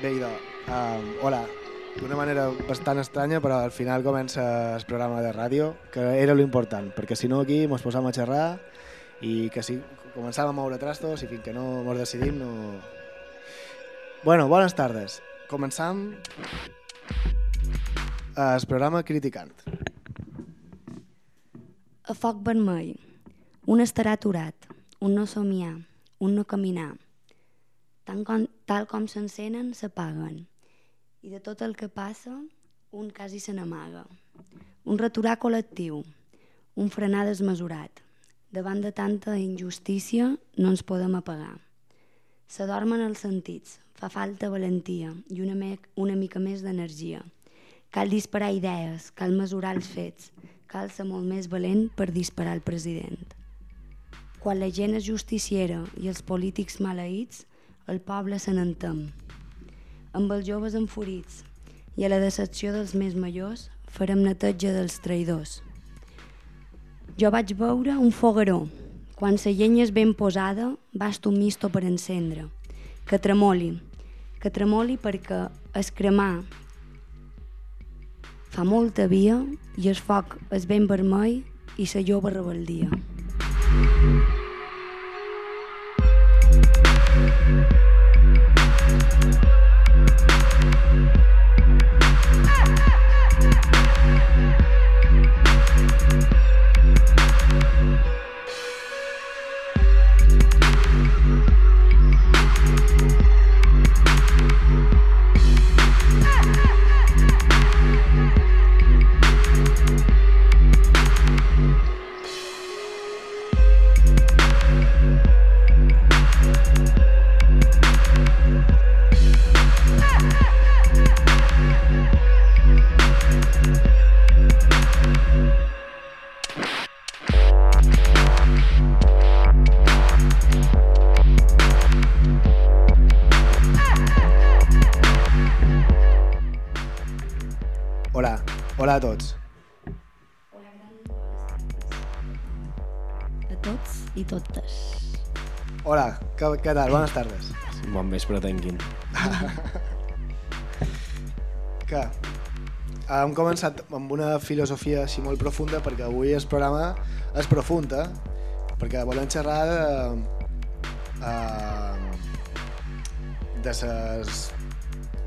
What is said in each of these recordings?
Bé, idò, um, hola. D'una manera bastant estranya, però al final comença el programa de ràdio, que era lo important, perquè si no aquí mos posam a xerrar i que si començàvem a moure trastos i fins que no mos decidim no... Bueno, bones tardes. Començam el programa Criticant. A foc vermell. Un estarà aturat, un no somiar, un no caminar. Tant com, tal com s'encenen, s'apaguen. I de tot el que passa, un quasi se n'amaga. Un raturar col·lectiu, un frenar desmesurat. Davant de tanta injustícia no ens podem apagar. S'adormen els sentits, fa falta valentia i una, me una mica més d'energia. Cal disparar idees, cal mesurar els fets, cal ser molt més valent per disparar el president. Quan la gent és justiciera i els polítics maleïts, el poble se n'entem. Amb els joves enfurits i a la decepció dels més majors farem neteja dels traïdors. Jo vaig veure un fogueró. Quan la llenya és ben posada, basta un misto per encendre. Que tremoli, que tremoli perquè es cremar fa molta via i el foc és ben vermell i la jove rebeldia. Hola, hola a tots. A tots i totes. Hola, què, què tal? Bones tardes. Bon vespre, Tenguin. Que hem començat amb una filosofia així molt profunda perquè avui el programa és profund, eh? Perquè volem xerrar de, eh, de les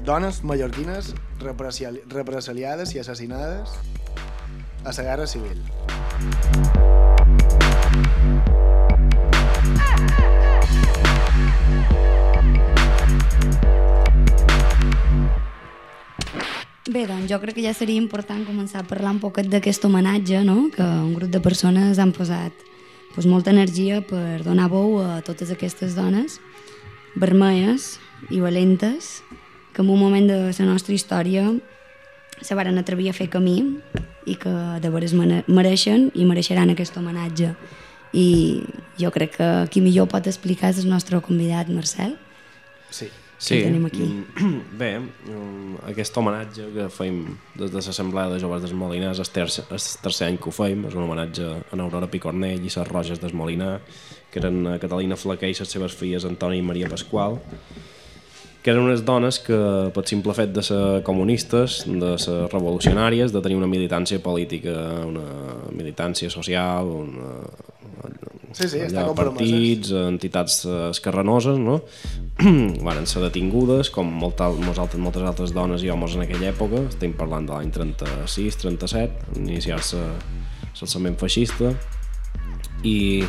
dones mallorquines represaliades i assassinades a la Guerra Civil. Bé, doncs jo crec que ja seria important començar a parlar un poquet d'aquest homenatge, no? que un grup de persones han posat pues, molta energia per donar veu a totes aquestes dones vermelles i valentes que en un moment de la nostra història se varen atrevir a fer camí i que de veres mere- mereixen i mereixeran aquest homenatge. I jo crec que qui millor pot explicar és el nostre convidat, Marcel. Sí. Sí, tenim aquí. mm, bé, mm, aquest homenatge que feim des de l'Assemblea de Joves del Molinar és el tercer, el tercer any que ho feim, és un homenatge a Aurora Picornell i les Roges del Molinar, que eren eh, Catalina Flaquer i les seves filles Antoni i Maria Pasqual, que eren unes dones que, per simple fet de ser comunistes, de ser revolucionàries, de tenir una militància política, una militància social, una, Sí, sí, està allà, compromeses. partits, entitats escarranoses, no? Varen ser detingudes, com molta, moltes, moltes altres dones i homes en aquella època, estem parlant de l'any 36-37, iniciar-se l'alçament feixista, i,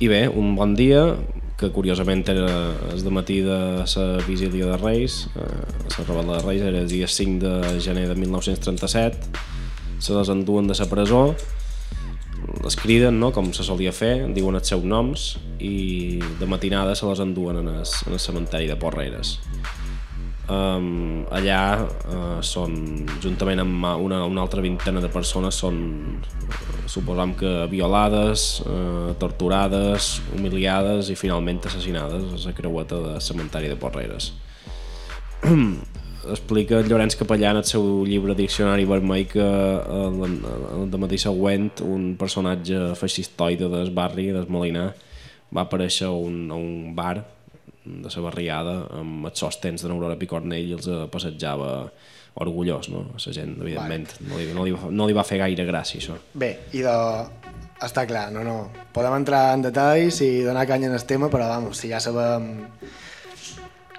i bé, un bon dia, que curiosament era el matí de la vigília de Reis, eh, la rebel·la de Reis era el dia 5 de gener de 1937, se les enduen de la presó, les criden, no? com se solia fer, diuen els seus noms i de matinada se les enduen en el, en el cementeri de Porreres. Um, allà uh, són, juntament amb una, una altra vintena de persones, són, uh, suposam que violades, uh, torturades, humiliades i finalment assassinades a la creueta de cementeri de Porreres. explica Llorenç Capellà en el seu llibre Diccionari Vermell que el matí següent un personatge feixistoide del barri, del Molinar, va aparèixer a un, un bar de la barriada amb els sostens de n'Aurora Picornell i els eh, passejava orgullós, no? A la gent, evidentment. No li, no, li, va- no li va fer gaire gràcia, això. Bé, i de... Està clar, no, no. Podem entrar en detalls i donar canya en el tema, però vamos, si ja sabem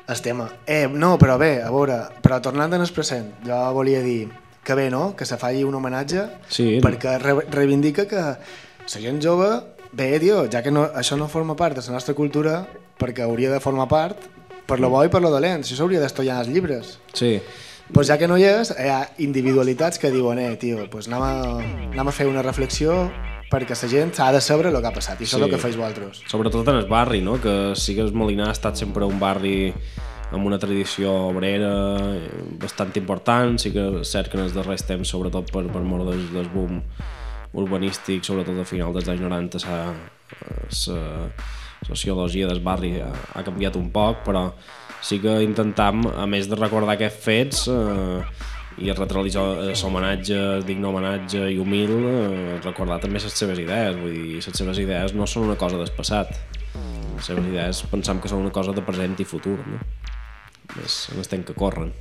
el tema. Eh, no, però bé, a veure, però tornant en el present, jo volia dir que bé, no?, que se faci un homenatge Sí. perquè re reivindica que la gent jove, bé, tio, ja que no, això no forma part de la nostra cultura, perquè hauria de formar part per lo bo i per lo dolent, això s'hauria d'estudiar als llibres. Sí, Pues ja que no hi és, hi ha individualitats que diuen, eh, tio, pues anem, a, anem a fer una reflexió perquè la gent s'ha de saber el que ha passat, i això Sí. és el que feis vosaltres. sobretot en el barri, no? que sí que el Molinar ha estat sempre un barri amb una tradició obrera bastant important, sí que és cert que en els darrers temps, sobretot per, per mort del, del boom urbanístic, sobretot a final dels anys 90, s'ha sociologia del barri ha, ha canviat un poc, però sí que intentam, a més de recordar aquests fets, eh, i retroalitzar l'homenatge, digne homenatge i humil, eh, recordar també les seves idees, vull dir, les seves idees no són una cosa del passat, les seves idees pensam que són una cosa de present i futur, no? És en el temps que corren.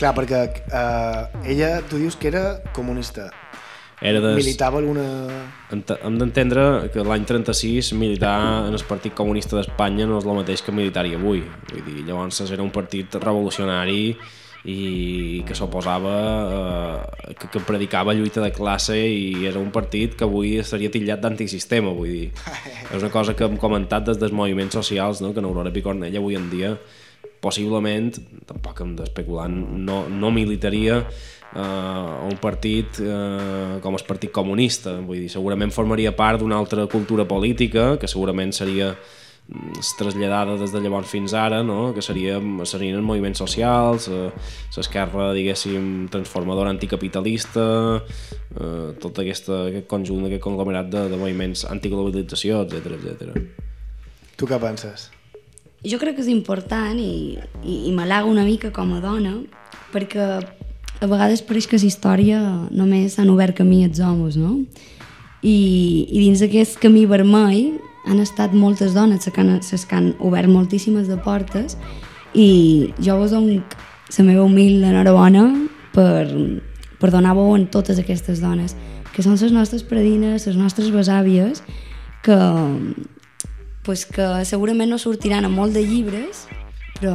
Clar, perquè eh, ella, tu dius que era comunista, Era des... militava alguna... Hem d'entendre que l'any 36 militar en el Partit Comunista d'Espanya no és el mateix que militar-hi avui. Vull dir, llavors era un partit revolucionari i que s'oposava, eh, que, que predicava lluita de classe i era un partit que avui seria tillat d'antisistema, vull dir. És una cosa que hem comentat des dels moviments socials, no? que en Aurora Picornell avui en dia possiblement, tampoc hem d'especular, no, no militaria eh, un partit eh, com el Partit Comunista. Vull dir, segurament formaria part d'una altra cultura política, que segurament seria mm, traslladada des de llavors fins ara, no? que seria, serien els moviments socials, eh, l'esquerra, diguéssim, transformadora anticapitalista, eh, tot aquesta, aquest conjunt, aquest conglomerat de, de moviments antiglobalització, etc etc. Tu què penses? Jo crec que és important i, i, i m'alaga una mica com a dona perquè a vegades pareix que la història només han obert camí als homes, no? I, i dins d'aquest camí vermell han estat moltes dones les que han, les que han obert moltíssimes de portes i jo vos dono la meva humil enhorabona per, per donar veu a totes aquestes dones que són les nostres predines, les nostres besàvies que, pues que segurament no sortiran a molt de llibres, però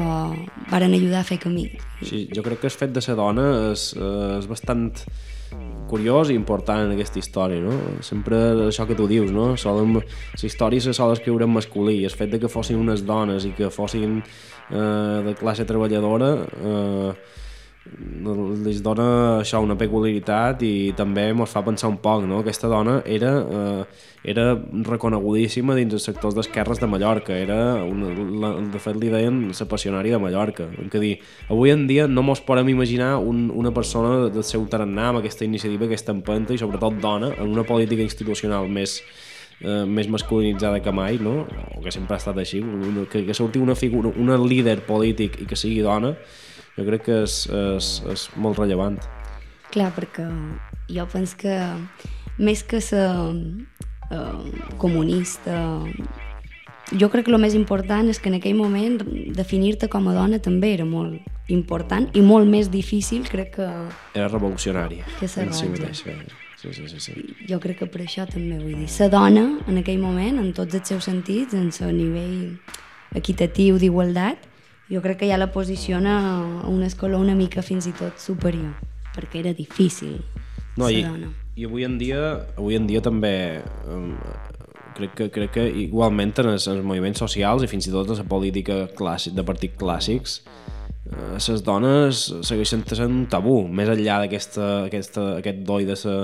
varen ajudar a fer camí. Sí, jo crec que el fet de ser dona és, és bastant curiós i important en aquesta història, no? Sempre això que tu dius, no? Solen, les històries se solen escriure en masculí i el fet de que fossin unes dones i que fossin eh, de classe treballadora eh, les dona això una peculiaritat i també ens fa pensar un poc, no? Aquesta dona era, eh, era reconegudíssima dins els sectors d'esquerres de Mallorca, era una, la, de fet li deien la passionària de Mallorca. Que dir, avui en dia no mos podem imaginar un, una persona del seu tarannà amb aquesta iniciativa, aquesta empenta i sobretot dona en una política institucional més, eh, més masculinitzada que mai, no? o que sempre ha estat així, que, que surti una figura, una líder polític i que sigui dona, jo crec que és, és, és molt rellevant. Clar, perquè jo penso que més que ser eh, comunista, jo crec que el més important és que en aquell moment definir-te com a dona també era molt important i molt més difícil, crec que Era revolucionari. Que ser si. Sí, sí, sí, sí. jo crec que per això també vull dir, ser dona en aquell moment, en tots els seus sentits, en el nivell equitatiu d'igualtat, jo crec que ja la posiciona a un escoló una mica fins i tot superior, perquè era difícil No, ser i, dona. i avui en dia, avui en dia també um, crec que, crec que igualment en els, en els moviments socials i fins i tot en la política clàssic, de partits clàssics eh, les dones segueixen sent un tabú, més enllà d'aquesta aquesta, aquest doi de sa,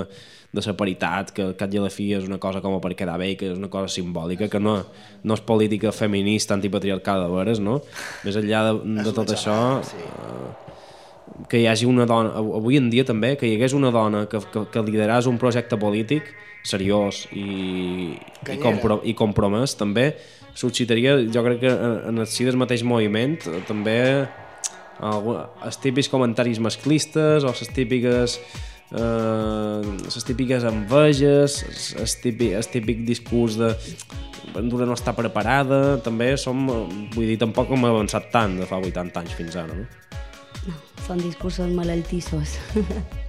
de la paritat, que cap i a la fi és una cosa com a per quedar bé, que és una cosa simbòlica, que no, no és política feminista antipatriarcal de veres, no? Més enllà de, de tot això, eh, que hi hagi una dona, avui en dia també, que hi hagués una dona que, que, que lideràs un projecte polític seriós i, i, compro, i compromès, també suscitaria, jo crec que en, el si del mateix moviment, eh, també els típics comentaris masclistes o les típiques eh, les típiques enveges, el típic, el típic discurs de Andorra no està preparada, també som, vull dir, tampoc hem avançat tant de fa 80 anys fins ara, no? No, són discursos malaltissos.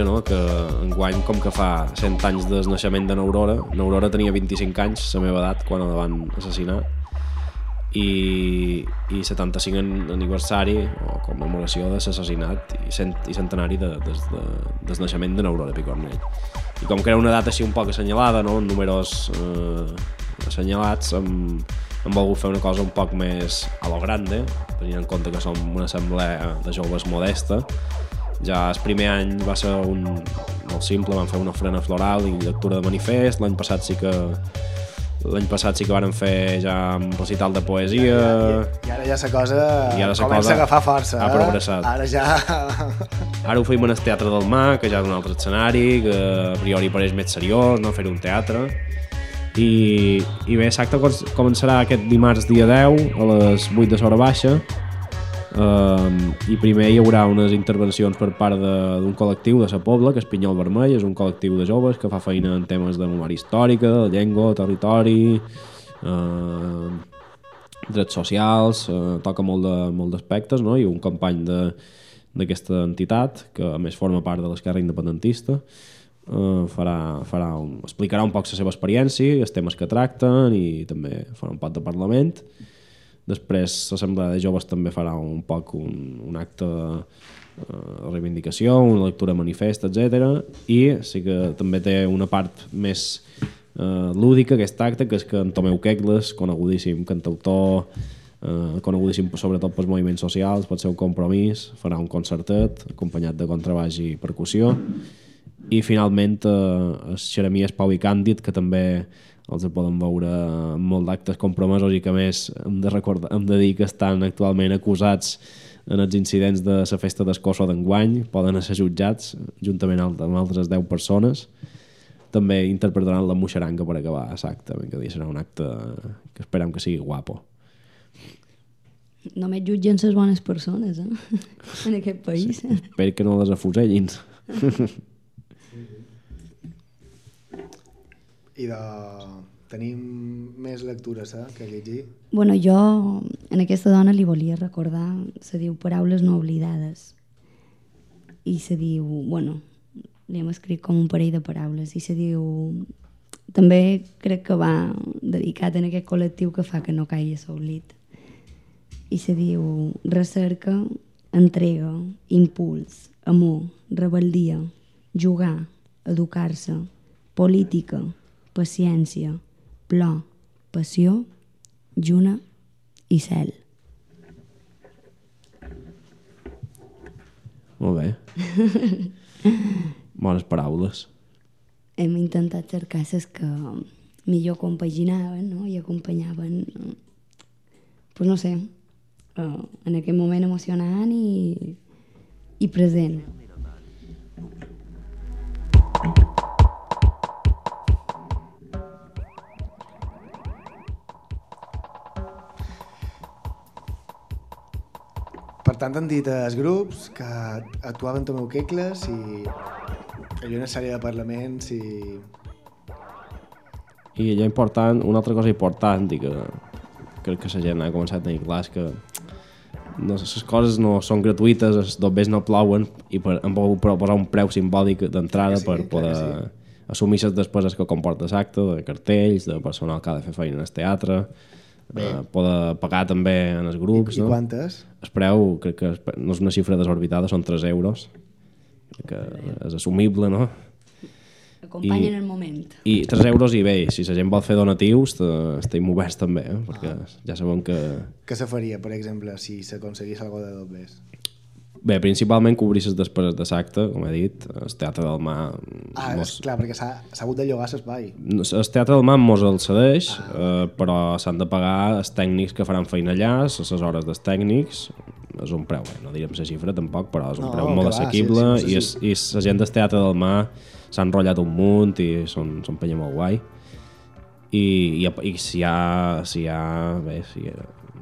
homenatge, no?, que enguany, com que fa 100 anys del naixement de n'Aurora, n'Aurora tenia 25 anys, la meva edat, quan la van assassinar, i, i 75 an- aniversari o commemoració de l'assassinat i, cent, i centenari de, des de, del naixement de n'Aurora Picornell. I com que era una data així un poc assenyalada, no?, amb números eh, assenyalats, hem, hem volgut fer una cosa un poc més a lo grande, tenint en compte que som una assemblea de joves modesta. Ja el primer any va ser un, molt simple, vam fer una ofrena floral i lectura de manifest, l'any passat sí que L'any passat sí que varen fer ja un recital de poesia... I ara ja la cosa I ara comença cosa a agafar força. ha eh? progressat. Ara ja... Ara ho feim en el Teatre del Mar, que ja és un altre escenari, que a priori pareix més seriós, no fer un teatre. I, i bé, l'acte cos- començarà aquest dimarts dia 10 a les 8 de l'hora baixa um, i primer hi haurà unes intervencions per part d'un col·lectiu de la Pobla, que és Pinyol Vermell, és un col·lectiu de joves que fa feina en temes de memòria històrica, de llengua, territori, uh, drets socials, uh, toca molt d'aspectes, no? i un company d'aquesta entitat, que a més forma part de l'esquerra independentista, eh, farà, farà un, explicarà un poc la seva experiència, els temes que tracten i també farà un pot de parlament. Després l'Assemblea de Joves també farà un poc un, un acte de eh, reivindicació, una lectura manifest, etc. I sí que també té una part més eh, lúdica aquest acte, que és que en Tomeu Kegles, conegudíssim cantautor, eh, conegudíssim sobretot pels moviments socials, pel seu compromís, farà un concertet acompanyat de contrabaix i percussió i finalment eh, els Xeremies Pau i Càndid que també els poden veure molt d'actes compromesos i que més hem de, recordar, hem de dir que estan actualment acusats en els incidents de la festa d'Escosso d'enguany poden ser jutjats juntament amb altres 10 persones també interpretaran la moixaranga per acabar l'acte, que dia serà un acte que esperem que sigui guapo. Només jutgen les bones persones, eh? en aquest país. Sí, espero que no les afusellin. I de... tenim més lectures eh, que llegir? Bueno, jo en aquesta dona li volia recordar, se diu Paraules no oblidades. I se diu, bueno, li hem escrit com un parell de paraules i se diu també crec que va dedicat en aquest col·lectiu que fa que no caigui a l'oblit i se diu recerca, entrega, impuls, amor, rebeldia, jugar, educar-se, política, paciència, plor, passió, lluna i cel. Molt bé. Bones paraules. Hem intentat cercar les que millor compaginaven no? i acompanyaven, pues no sé, uh, en aquest moment emocionant i, i present. Tant, han dit els grups que actuaven Tomeu Quecles i hi havia una sèrie de parlaments i... I allò important, una altra cosa important i que crec que la gent ha començat a tenir clar és que no, les coses no són gratuïtes, els dobbers no plouen i per, hem pogut posar un preu simbòlic d'entrada sí, per poder sí. assumir les despeses que comporta l'acte, de cartells, de personal que ha de fer feina en el teatre, eh, poder pagar també en els grups. I, no? i quantes? El preu, crec que no és una xifra desorbitada, són 3 euros, que és assumible, no? Acompanyen I, el moment. I 3 euros i bé, si la gent vol fer donatius, estem oberts també, eh? perquè ah. ja sabem que... Què se faria, per exemple, si s'aconseguís alguna de doblers? Bé, principalment cobrir les despeses de l'acte, com he dit, el Teatre del Mar... Ah, mos... clar, perquè s'ha hagut de llogar l'espai. El Teatre del Mar mos el cedeix, ah. eh, però s'han de pagar els tècnics que faran feina allà, les hores dels tècnics, és un preu, eh? no direm la xifra tampoc, però és un no, preu molt assequible, sí, sí, sí, i, és, i la gent del Teatre del Mar s'ha enrotllat un munt i són, són penya molt guai. I, i, i si hi ha, si hi ha, bé, si,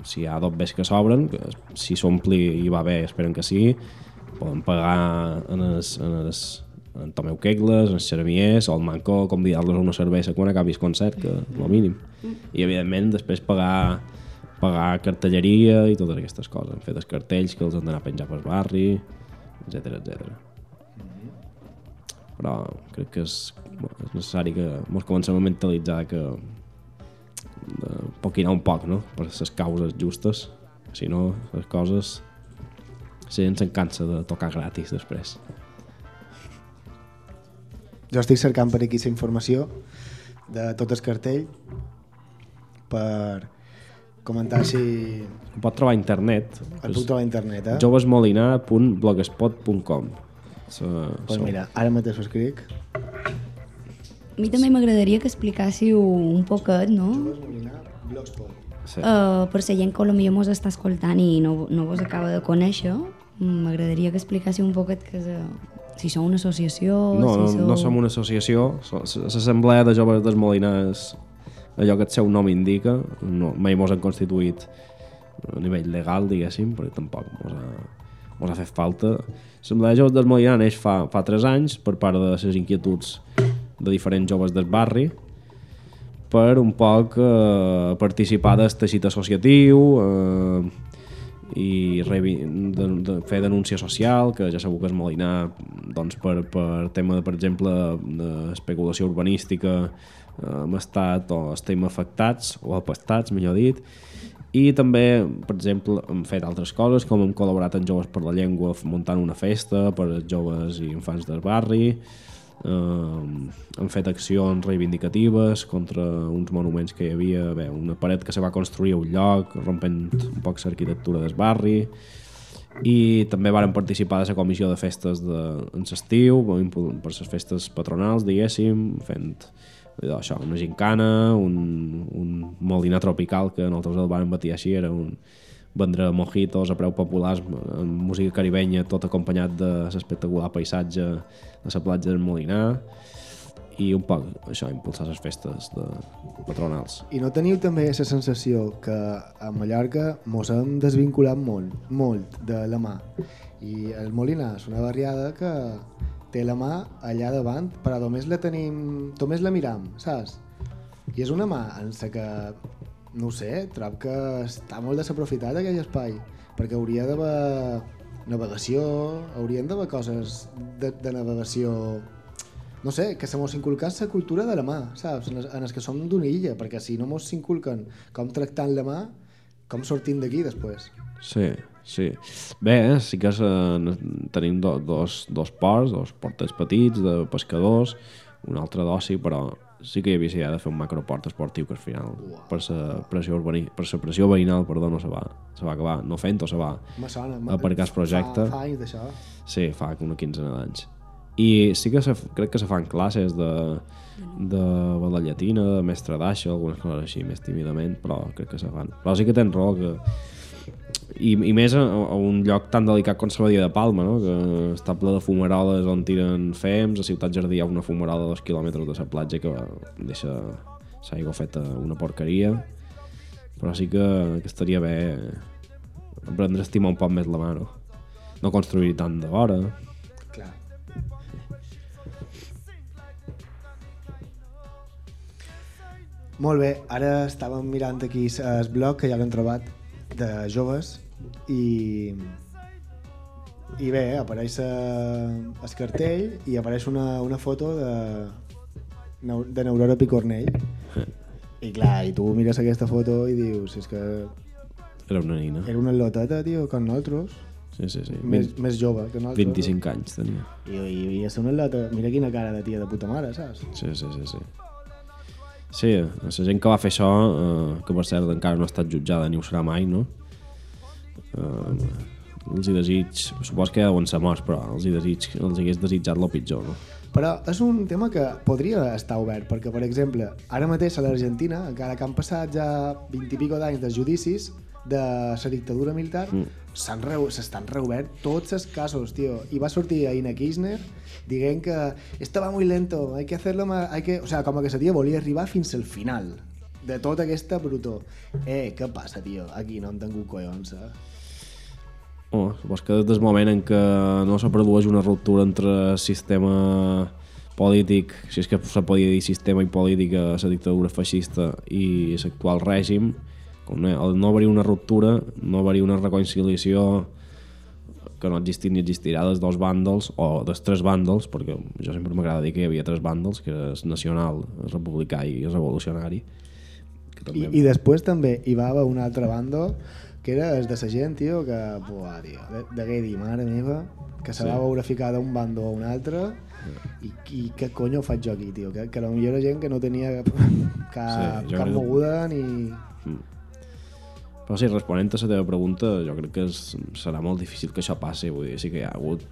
si hi ha dobbers que s'obren, si s'ompli i va bé, esperen que sí, poden pagar en els, en els en Tomeu Kegles, en Xeremiers o el Manco, convidar-los a una cervesa quan acabis concert, que és el mínim. I, evidentment, després pagar, pagar cartelleria i totes aquestes coses, fer els cartells que els han d'anar a penjar pel barri, etc etc però crec que és, és necessari que ens comencem a mentalitzar que de anar un poc, no? per les causes justes, si no les coses la gent se'n cansa de tocar gratis després. Jo estic cercant per aquí la informació de tot el cartell per comentar si... Ho pot trobar a internet. El puc trobar a internet, eh? jovesmolinar.blogspot.com So, pues so. mira, ara mateix ho escric. A mi també m'agradaria que explicássiu un poquet, no? Sí. Uh, per la gent que potser mos està escoltant i no, no vos acaba de conèixer, m'agradaria que explicássiu un poquet que és, uh, si sou una associació... No, si no, sou... no som una associació, l'Assemblea de Joves dels Molinars, allò que el seu nom indica, no, mai mos han constituït a nivell legal, diguéssim, perquè tampoc mos ha, mos ha fet falta. L'Assemblea de Joves del Molinà neix fa, fa 3 anys per part de les inquietuds de diferents joves del barri per un poc eh, participar del teixit associatiu eh, i de, de fer denúncia social, que ja sabeu que és Molinà doncs per, per tema, per exemple, d'especulació urbanística eh, hem estat o estem afectats o apestats, millor dit, i també, per exemple, hem fet altres coses, com hem col·laborat amb Joves per la Llengua muntant una festa per joves i infants del barri, eh, hem fet accions reivindicatives contra uns monuments que hi havia, bé, una paret que se va construir a un lloc, rompent un poc l'arquitectura del barri, i també varen participar de la comissió de festes de, en l'estiu, per les festes patronals, diguéssim, fent això, una gincana, un, un molinar tropical que nosaltres el vam batir així, era un, vendre mojitos a preu populars, música caribenya, tot acompanyat de l'espectacular paisatge de la platja del Molinar, i un poc això, impulsar les festes de patronals. I no teniu també la sensació que a Mallorca mos hem desvinculat molt, molt de la mà. I el Molinar és una barriada que té la mà allà davant, però només la tenim, només la miram, saps? I és una mà en la que, no ho sé, trob que està molt desaprofitat aquell espai, perquè hauria d'haver navegació, haurien d'haver coses de, de navegació no sé, que se mos inculcés la cultura de la mà, saps? En en els que som d'una illa, perquè si no mos inculquen com tractant la mà, com sortim d'aquí després? Sí, sí. Bé, eh, sí que se, tenim do, dos, dos ports, dos portes petits de pescadors, un altre d'oci, però sí que hi havia idea de fer un macroport esportiu que al final per la pressió, urbani, per la pressió veïnal perdó, no se va, se va acabar no fent o se va sona, aparcar el projecte fa, fa anys d'això. Sí, fa una quinzena d'anys. I sí que se, crec que se fan classes de, de balda llatina, de mestre d'aixa, algunes coses així, més tímidament, però crec que se fan. Però sí que tens raó que... I, i més a, a un lloc tan delicat com Sabadia de Palma, no? que està ple de fumaroles on tiren fems, a Ciutat Jardí hi ha una fumarola de dos quilòmetres de la platja que deixa l'aigua feta una porqueria, però sí que, que estaria bé aprendre a estimar un poc més la mà, no? No construir tant de vora, Molt bé, ara estàvem mirant aquí el blog que ja l'hem trobat de joves i i bé, apareix el cartell i apareix una, una foto de, de Neurora Picornell i clar, i tu mires aquesta foto i dius, és que era una nina era una loteta, tio, com nosaltres sí, sí, sí. Més, 20, més jove que nosaltres 25 anys tenia i, i, i és una lota, mira quina cara de tia de puta mare, saps? sí, sí, sí, sí. Sí, la gent que va fer això, eh, que per cert encara no ha estat jutjada ni ho serà mai, no? Eh, els hi desig, supos que ja deuen ser morts, però els hi desig, els hagués desitjat el pitjor, no? Però és un tema que podria estar obert, perquè, per exemple, ara mateix a l'Argentina, encara que han passat ja 20 i pico d'anys de judicis, de la dictadura militar mm. s'estan reobert tots els casos, tio. I va sortir Aina Kirchner dient que esto va muy lento, hay que hacerlo más... Hay que... O sea, com que la tia volia arribar fins al final de tota aquesta brutó. Eh, què passa, tio? Aquí no han tingut collons, eh? Oh, vols que des del moment en què no se produeix una ruptura entre sistema polític, si és que se podia dir sistema i política, la dictadura feixista i l'actual règim, el no haver una ruptura, no haver una reconciliació que no existit ni existirà dels dos bàndols o dels tres bàndols, perquè jo sempre m'agrada dir que hi havia tres bàndols, que és nacional, el republicà i el revolucionari. Que també... I, I després també hi va haver un altre bàndol que era el de la gent, tio, que, buah, tio, degué dir, mare meva, que se sí. va veure ficar d'un bàndol a un altre i, i què conyo faig jo aquí, tio? Que, que potser era gent que no tenia cap, sí, cap moguda ni... Mm però sí, responent a la teva pregunta, jo crec que és, serà molt difícil que això passi. Vull dir, sí que hi ha hagut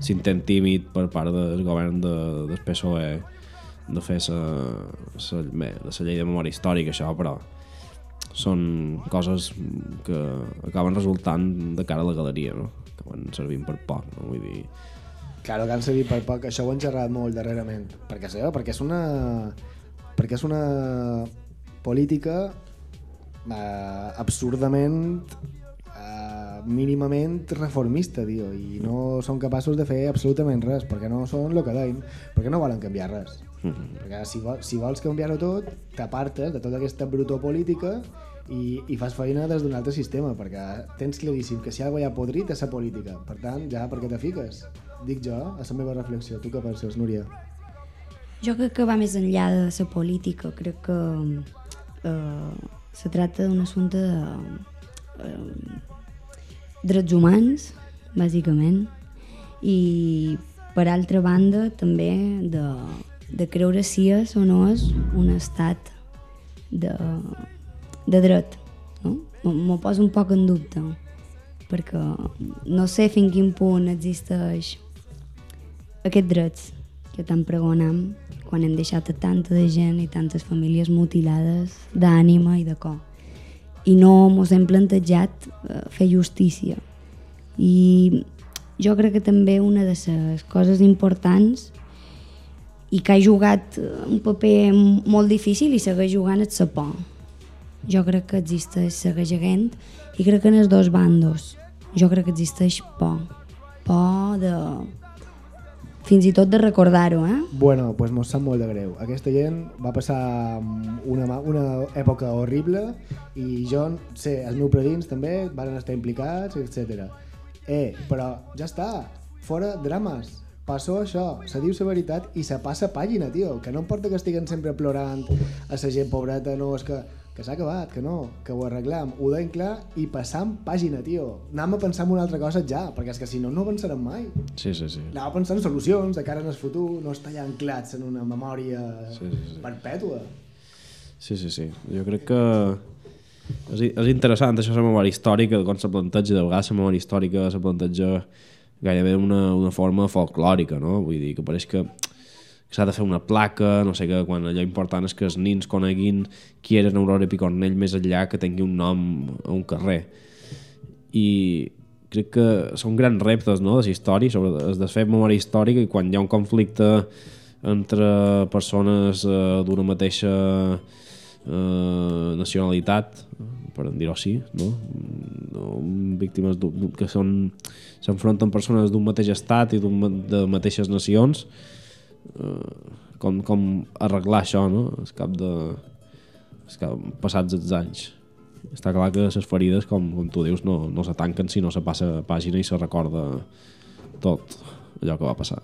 s'intent tímid per part del govern de, del PSOE de fer la, la, bé, de la llei de memòria històrica, això, però són coses que acaben resultant de cara a la galeria, no? Acaben servint per poc, no? Vull dir... Claro que han servit per poc, això ho han xerrat molt darrerament, perquè, sé, perquè és una perquè és una política eh, absurdament mínimament reformista, tio, i no són capaços de fer absolutament res, perquè no són el que deien, perquè no volen canviar res. Mm -hmm. Perquè si, vol, si vols canviar-ho tot, t'apartes de tota aquesta brutó política i, i fas feina des d'un altre sistema, perquè tens claríssim que si algo ja podrit és la política. Per tant, ja per què te fiques? Dic jo, a la meva reflexió. Tu què penses, Núria? Jo crec que va més enllà de la política. Crec que eh, se tracta d'un assumpte de eh, drets humans, bàsicament, i per altra banda també de, de creure si és o no és un estat de, de dret. No? M'ho poso un poc en dubte, perquè no sé fins quin punt existeix aquests drets que tant pregonam quan hem deixat a tanta de gent i tantes famílies mutilades d'ànima i de cor. I no mos hem plantejat eh, fer justícia. I jo crec que també una de les coses importants i que ha jugat un paper molt difícil i segueix jugant és la por. Jo crec que existeix, segueix haguent, i crec que en els dos bandos. Jo crec que existeix por. Por de... Fins i tot de recordar-ho, eh? Bueno, pues mos sap molt de greu. Aquesta gent va passar una, una època horrible i jo sé, els meus predins també van estar implicats, etc. Eh, però ja està, fora drames. Passó això, se diu la veritat i se passa pàgina, tio. Que no importa que estiguen sempre plorant a la gent pobreta, no, és que, que s'ha acabat, que no, que ho arreglam, ho deim clar i passam pàgina, tio. Anem a pensar en una altra cosa ja, perquè és que si no, no avançarem mai. Sí, sí, sí. Anava pensant en solucions de cara en el futur, no estar ja anclats en una memòria Sí, sí, sí. perpètua. Sí, sí, sí. Jo crec que és, és interessant això la memòria històrica, com se planteja, de vegades la memòria històrica se planteja gairebé una, una forma folclòrica, no? Vull dir, que pareix que s'ha de fer una placa, no sé què, quan allò important és que els nins coneguin qui era Aurora Picornell més enllà que tingui un nom a un carrer. I crec que són grans reptes no, de la història, sobre es de fer memòria històrica i quan hi ha un conflicte entre persones eh, d'una mateixa eh, nacionalitat, per dir-ho així, no? no víctimes que són s'enfronten persones d'un mateix estat i de mateixes nacions eh, com, com arreglar això no? al cap de al cap, passats els anys està clar que les ferides com, com tu dius no, no se tanquen si no se passa pàgina i se recorda tot allò que va passar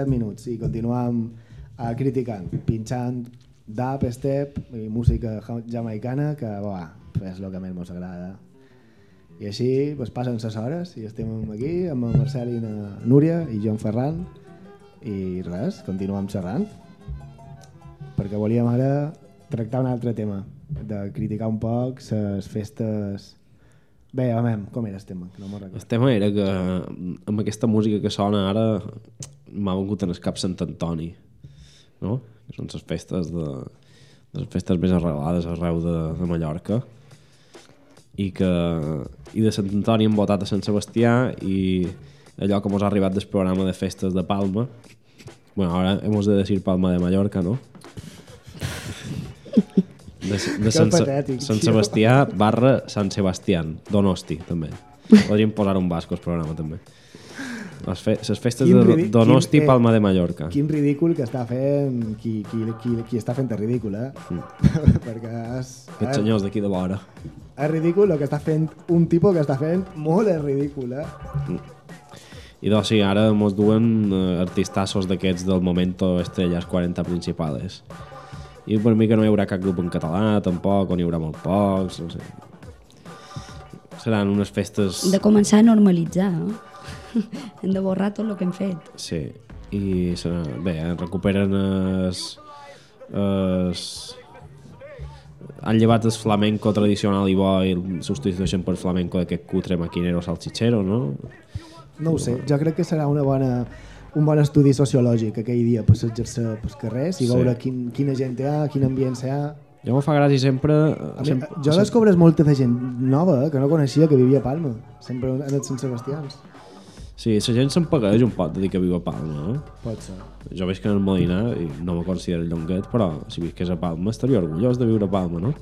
7 minuts. I continuam uh, criticant, pinxant dub, step i música ja- jamaicana que va, és el que més ens agrada. I així pues, passen les hores i estem aquí amb en Marcel i na Núria i jo en Ferran. I res, continuem xerrant. Perquè volíem ara tractar un altre tema de criticar un poc les festes. Bé, amem, com era el tema? No El tema era que amb aquesta música que sona ara m'ha vingut en el cap Sant Antoni, no? Que són les festes de, les festes més arrelades arreu de, de Mallorca i que i de Sant Antoni hem votat a Sant Sebastià i allò que mos ha arribat del programa de festes de Palma bueno, ara hemos de decir Palma de Mallorca, no? De, de Sant, patètic, Sant. Sebastià barra Sant Sebastián, Donosti, també. Podríem posar un basco al programa, també. Les, fe les festes Quin de Donosti, quin, eh, Palma de Mallorca. Quin ridícul que està fent qui, qui, qui, qui està fent és ridícul, eh? perquè és, Aquests és, senyors d'aquí de vora. és ridícul el que està fent un tipus que està fent molt és ridícul, eh? I doncs sí, ara mos duen eh, artistassos d'aquests del momento estrellas 40 principales. I per mi que no hi haurà cap grup en català, tampoc, o n'hi haurà molt pocs, no sé. Seran unes festes... De començar a normalitzar, no? Hem de borrar tot el que hem fet. Sí, i bé, eh, recuperen es, es... han llevat el flamenco tradicional i bo i el substitueixen per flamenco d'aquest cutre maquinero salchichero, no? No ho sé, jo crec que serà una bona, un bon estudi sociològic aquell dia passejar-se pels carrers i Sí. veure quin, quina gent hi ha, quin ambient hi ha. Jo me fa gràcia sempre... A mi, sempre jo descobres molta de gent nova eh, que no coneixia que vivia a Palma, sempre en els Sant Sebastians. Sí, la gent s'empageix un pot de dir que viu a Palma, no? Pot ser. Jo veig que en el Molinar, i no me considero llonguet, però si visqués a Palma estaria orgullós de viure a Palma, no?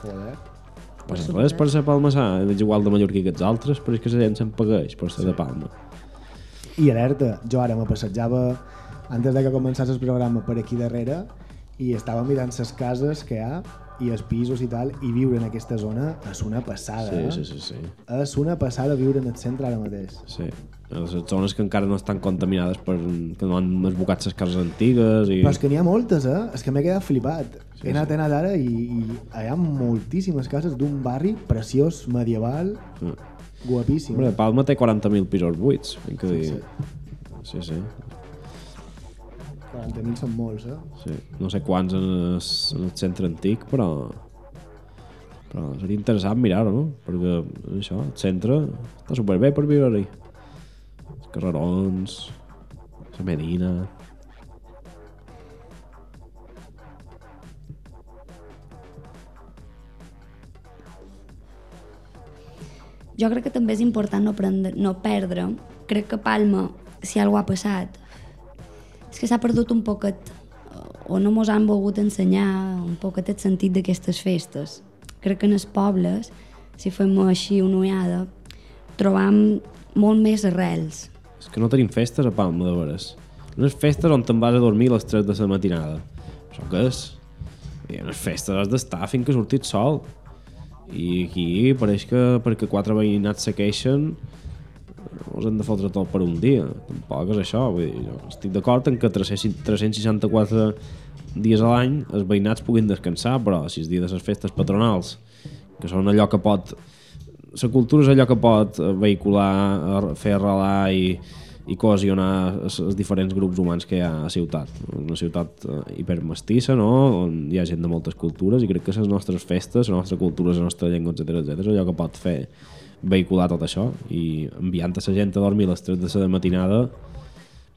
Joder. Pues res per ser palmassà, ets igual de mallorquí que els altres, però és que la gent s'empageix per ser de Palma. I alerta, jo ara me passejava antes de que començés el programa per aquí darrere i estava mirant les cases que hi ha i els pisos i tal i viure en aquesta zona és una passada Sí, eh? sí, sí, sí. és una passada viure en el centre ara mateix sí. Les zones que encara no estan contaminades per... que no han esbocat les cases antigues i... però és que n'hi ha moltes eh? és que m'he quedat flipat sí, he anat, he anat ara i, i hi ha moltíssimes cases d'un barri preciós, medieval Mm. guapíssim Hombre, Palma té 40.000 pisos buits. Que dir... Sí, sí. 40.000 són molts eh? sí. No sé quants en el, en el centre antic, però... Però seria interessant mirar-ho, no? Perquè això, el centre està superbé per viure-hi. Els carrerons, la Medina... Jo crec que també és important no, prendre, no perdre. Crec que Palma, si alguna ha passat, és que s'ha perdut un poquet, o no mos han volgut ensenyar un poquet el sentit d'aquestes festes. Crec que en els pobles, si fem així una ullada, trobam molt més arrels. És que no tenim festes a Palma, de veres. Unes festes on te'n vas a dormir a les 3 de la matinada. Això què és? I unes festes has d'estar fins que sortit sol. I aquí pareix que perquè quatre veïnats se queixen els hem de fotre tot per un dia. Tampoc és això. Vull dir, jo estic d'acord en que 300 364 dies a l'any els veïnats puguin descansar, però si es dia de les festes patronals, que són allò que pot la cultura és allò que pot eh, vehicular, ar- fer arrelar i, i cohesionar els, els diferents grups humans que hi ha a la ciutat. Una ciutat eh, hipermestissa, no? on hi ha gent de moltes cultures i crec que les nostres festes, la nostra cultura, la nostra llengua, etc etc és allò que pot fer vehicular tot això i enviant a la gent a dormir a les 3 de la matinada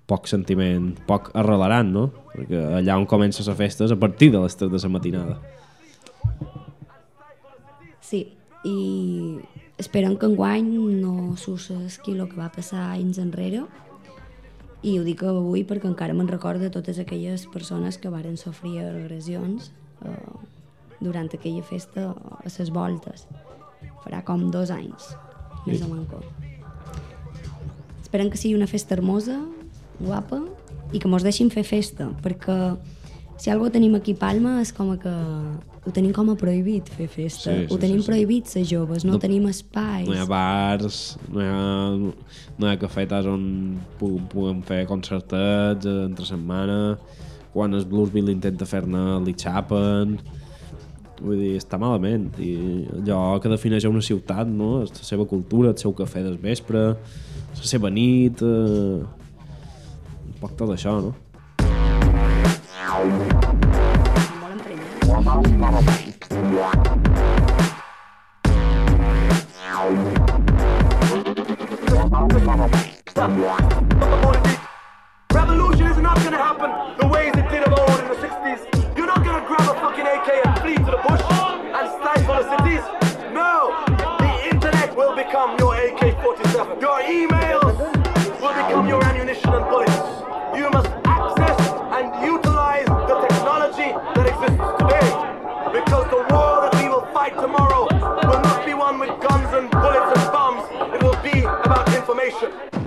poc sentiment, poc arrelaran, no? Perquè allà on comença la festa és a partir de les 3 de la matinada. Sí, i esperem que enguany no succeeixi el que va passar anys enrere i ho dic avui perquè encara me'n recordo de totes aquelles persones que varen sofrir agressions eh, durant aquella festa a les voltes. Farà com dos anys, més o manco. Esperem que sigui una festa hermosa, guapa, i que mos deixin fer festa, perquè si algo tenim aquí a Palma és com que ho tenim com a prohibit fer festa. Sí, sí, ho tenim sí, sí. prohibit ser joves, no, No- tenim espais. No hi ha bars, no hi ha, no hi ha cafetes on pu- puguem fer concertets entre setmana, quan el Bluesville intenta fer-ne li xapen, vull dir, està malament i allò que defineix una ciutat no? la seva cultura, el seu cafè del vespre la seva nit eh, un poc tot això no? Molt emprenyat. Flee to the bush and stifle the cities. No! The internet will become your AK 47. Your emails will become your ammunition and bullets. You must access and utilize the technology that exists today. Because the war that we will fight tomorrow will not be one with guns and bullets and bombs. It will be about information.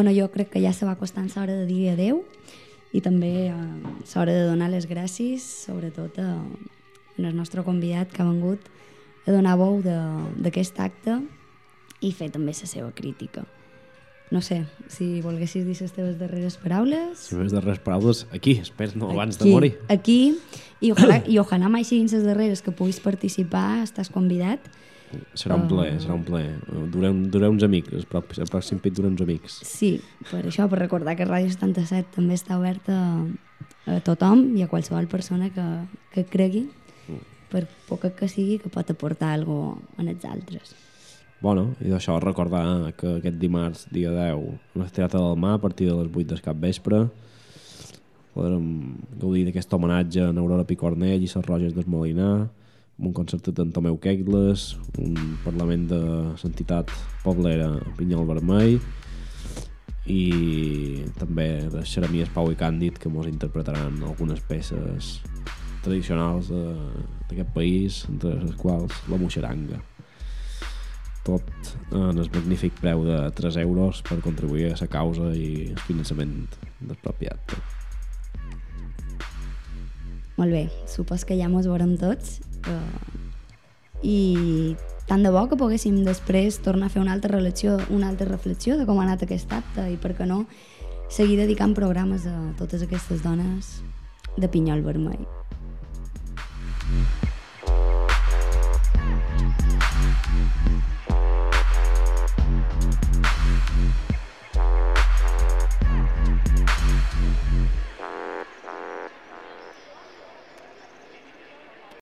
Bueno, jo crec que ja se va costant l'hora de dir adeu i també eh, l'hora de donar les gràcies, sobretot a, al nostre convidat que ha vengut a donar veu de- d'aquest acte i fer també la seva crítica. No sé, si volguessis dir les teves darreres paraules... Si més darreres paraules, aquí, espera, no, abans de Aquí, morir. Aquí, i ojalà, i ojalà mai siguin les darreres que puguis participar, estàs convidat. Serà un ple, serà un ple. Durem, durem uns amics, el pròxim, el pròxim pit durem uns amics. Sí, per això, per recordar que Ràdio 77 també està oberta a, tothom i a qualsevol persona que, que cregui, per poca que sigui, que pot aportar alguna cosa en els altres. Bueno, i d'això recordar que aquest dimarts, dia 10, a Teatre del Mar, a partir de les 8 del cap vespre, podrem gaudir d'aquest homenatge a Aurora Picornell i les Roges del Molinar, un concertet d'en Tomeu Kegles, un parlament de l'entitat poblera Pinyol Vermell, i també de Xeremies Pau i Càndid que mos interpretaran algunes peces tradicionals d'aquest país entre les quals la moixeranga tot en el magnífic preu de 3 euros per contribuir a la causa i el finançament del propi acte. Molt bé, supos que ja mos veurem tots. Uh, I tant de bo que poguéssim després tornar a fer una altra reflexió, una altra reflexió de com ha anat aquest acte i per què no seguir dedicant programes a totes aquestes dones de pinyol vermell.